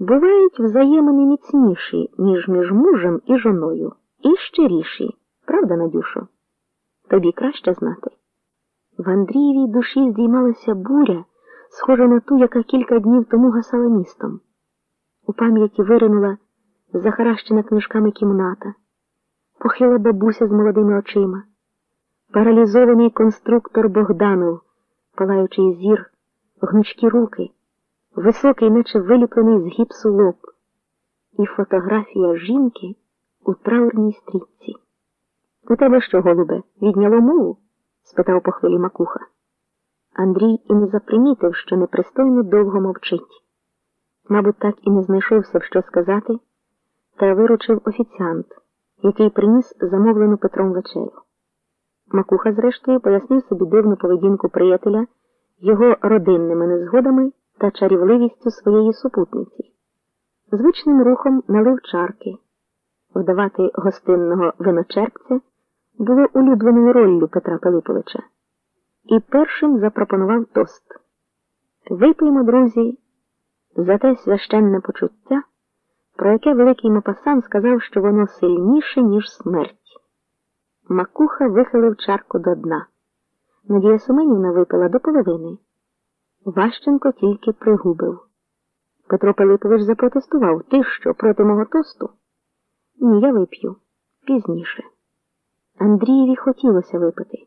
бувають взаємини міцніші, ніж між мужем і жоною, і щиріші, правда, Надюшо? Тобі краще знати. В Андрієвій душі здіймалася буря, схожа на ту, яка кілька днів тому гасала містом. У пам'яті виринула захаращена книжками кімната, похила бабуся з молодими очима, паралізований конструктор Богданов, палаючий зір, гнучкі руки, високий, наче виліплений з гіпсу лоб, і фотографія жінки у траурній стрічці. У тебе що, голубе, відняло мову? спитав по хвилі макуха. Андрій і не запримітив, що непристойно довго мовчить. Мабуть, так і не знайшовся що сказати, та виручив офіціант, який приніс замовлену Петром вечерю. Макуха, зрештою, пояснив собі дивну поведінку приятеля його родинними незгодами та чарівливістю своєї супутниці. Звичним рухом налив чарки. Вдавати гостинного виночерпця було улюбленою роллю Петра Пилиповича. І першим запропонував тост. Випиймо, друзі, за те священне почуття, про яке великий Мопасан сказав, що воно сильніше, ніж смерть. Макуха вихилив чарку до дна. Надія Семенівна випила до половини. Ващенко тільки пригубив. Петро Пилипович запротестував. Ти що, проти мого тосту? Ні, я вип'ю пізніше. Андрієві хотілося випити.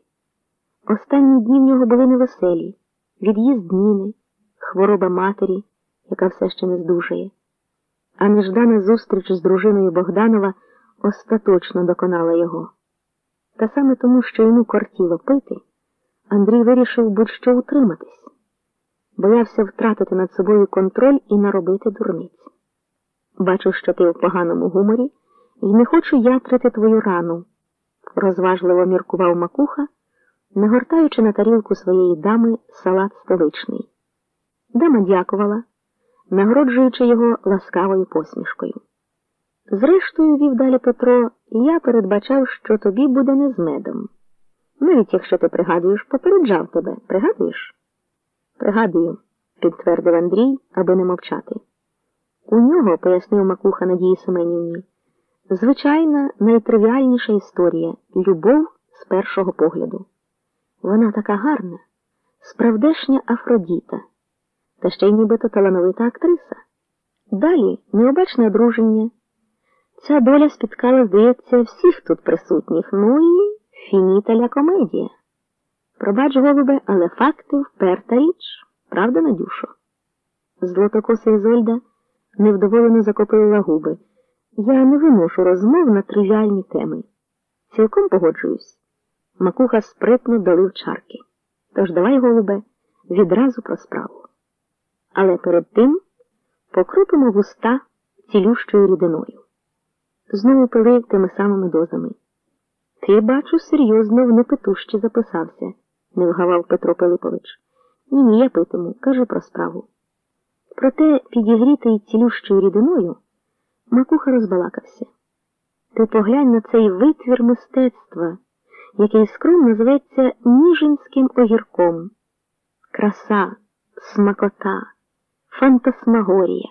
Останні дні в нього були невеселі, від'їзд Ніни, хвороба матері, яка все ще не здужає. А неждана зустріч з дружиною Богданова остаточно доконала його. Та саме тому, що йому кортіло пити, Андрій вирішив будь-що утриматись, боявся втратити над собою контроль і наробити дурниць. Бачу, що ти в поганому гуморі, і не хочу ятрити твою рану, розважливо міркував макуха, нагортаючи на тарілку своєї дами салат столичний. Дама дякувала, нагороджуючи його ласкавою посмішкою. Зрештою, вів далі Петро, я передбачав, що тобі буде не з медом. Навіть якщо ти пригадуєш, попереджав тебе. Пригадуєш? Пригадую, підтвердив Андрій, аби не мовчати. У нього, пояснив Макуха Надії Семенівні, звичайна найтривіальніша історія любов з першого погляду. Вона така гарна, справдешня Афродіта, та ще й нібито талановита актриса. Далі необачне одруження. Ця доля спіткала, здається, всіх тут присутніх, ну і фініталя комедія. Пробач, голубе, але факти вперта річ, правда, Надюшо? Злотокоса Ізольда невдоволено закопила губи. Я не виношу розмов на тривіальні теми. Цілком погоджуюсь. Макуха спритно долив чарки. Тож давай, голубе, відразу про справу. Але перед тим покрутимо вуста цілющою рідиною. Знову пили тими самими дозами. Ти, бачу, серйозно в непетущі записався, не вгавав Петро Пилипович. Ні, ні, я питиму, кажу про справу. Проте, підігрітий цілющою рідиною, Макуха розбалакався. Ти поглянь на цей витвір мистецтва, який скромно зветься Ніжинським огірком. Краса, смакота, фантасмагорія.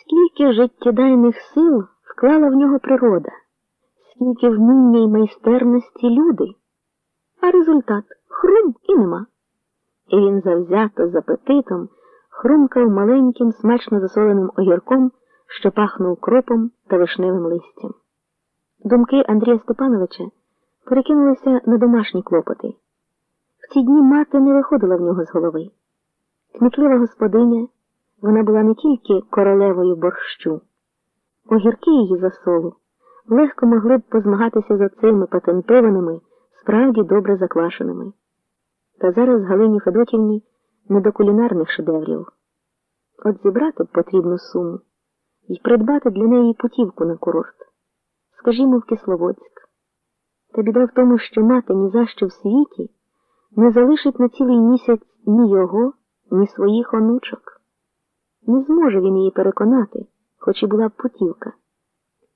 Скільки життєдайних сил вклала в нього природа, скільки вміння й майстерності люди, а результат хрум і нема. І він завзято з апетитом хрумкав маленьким, смачно засоленим огірком, що пахнув кропом та вишневим листям. Думки Андрія Степановича перекинулися на домашні клопоти. В ці дні мати не виходила в нього з голови. Кмітлива господиня, вона була не тільки королевою борщу. Огірки її засолу легко могли б позмагатися за цими патентованими, справді добре заквашеними. Та зараз Галині Федотівні не до кулінарних шедеврів. От зібрати б потрібну суму і придбати для неї путівку на курорт, скажімо, в Кисловодськ. Та біда в тому, що мати ні за що в світі не залишить на цілий місяць ні його, ні своїх онучок. Не зможе він її переконати хоч і була б путівка.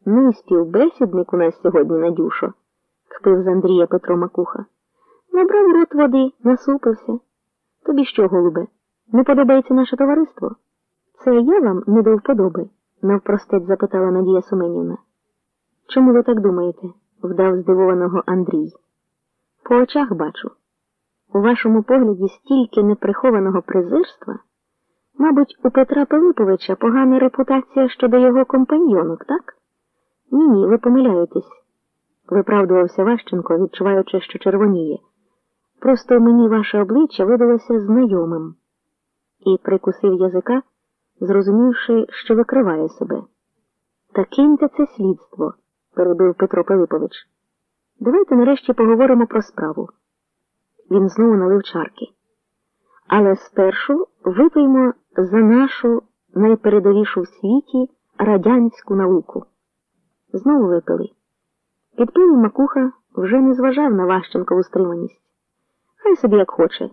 Ну і співбесідник у нас сьогодні, Надюшо, кпив з Андрія Петро Макуха. Набрав рот води, насупився. Тобі що, голубе, не подобається наше товариство? Це я вам не до вподоби? навпростець запитала Надія Суменівна. Чому ви так думаєте? вдав здивованого Андрій. По очах бачу. У вашому погляді стільки неприхованого презирства. Мабуть, у Петра Пилиповича погана репутація щодо його компаньйонок, так? Ні, ні, ви помиляєтесь, виправдувався Ващенко, відчуваючи, що червоніє. Просто мені ваше обличчя видалося знайомим, і прикусив язика, зрозумівши, що викриває себе. Та киньте це слідство, перебив Петро Пилипович. Давайте нарешті поговоримо про справу. Він знову налив чарки. Але спершу випиймо за нашу найпередовішу в світі радянську науку. Знову випили. Підпилий Макуха вже не зважав на Ващенкову стриманість. Хай собі як хоче.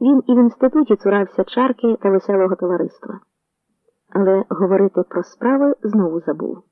Він і в інституті цурався чарки та веселого товариства. Але говорити про справи знову забув.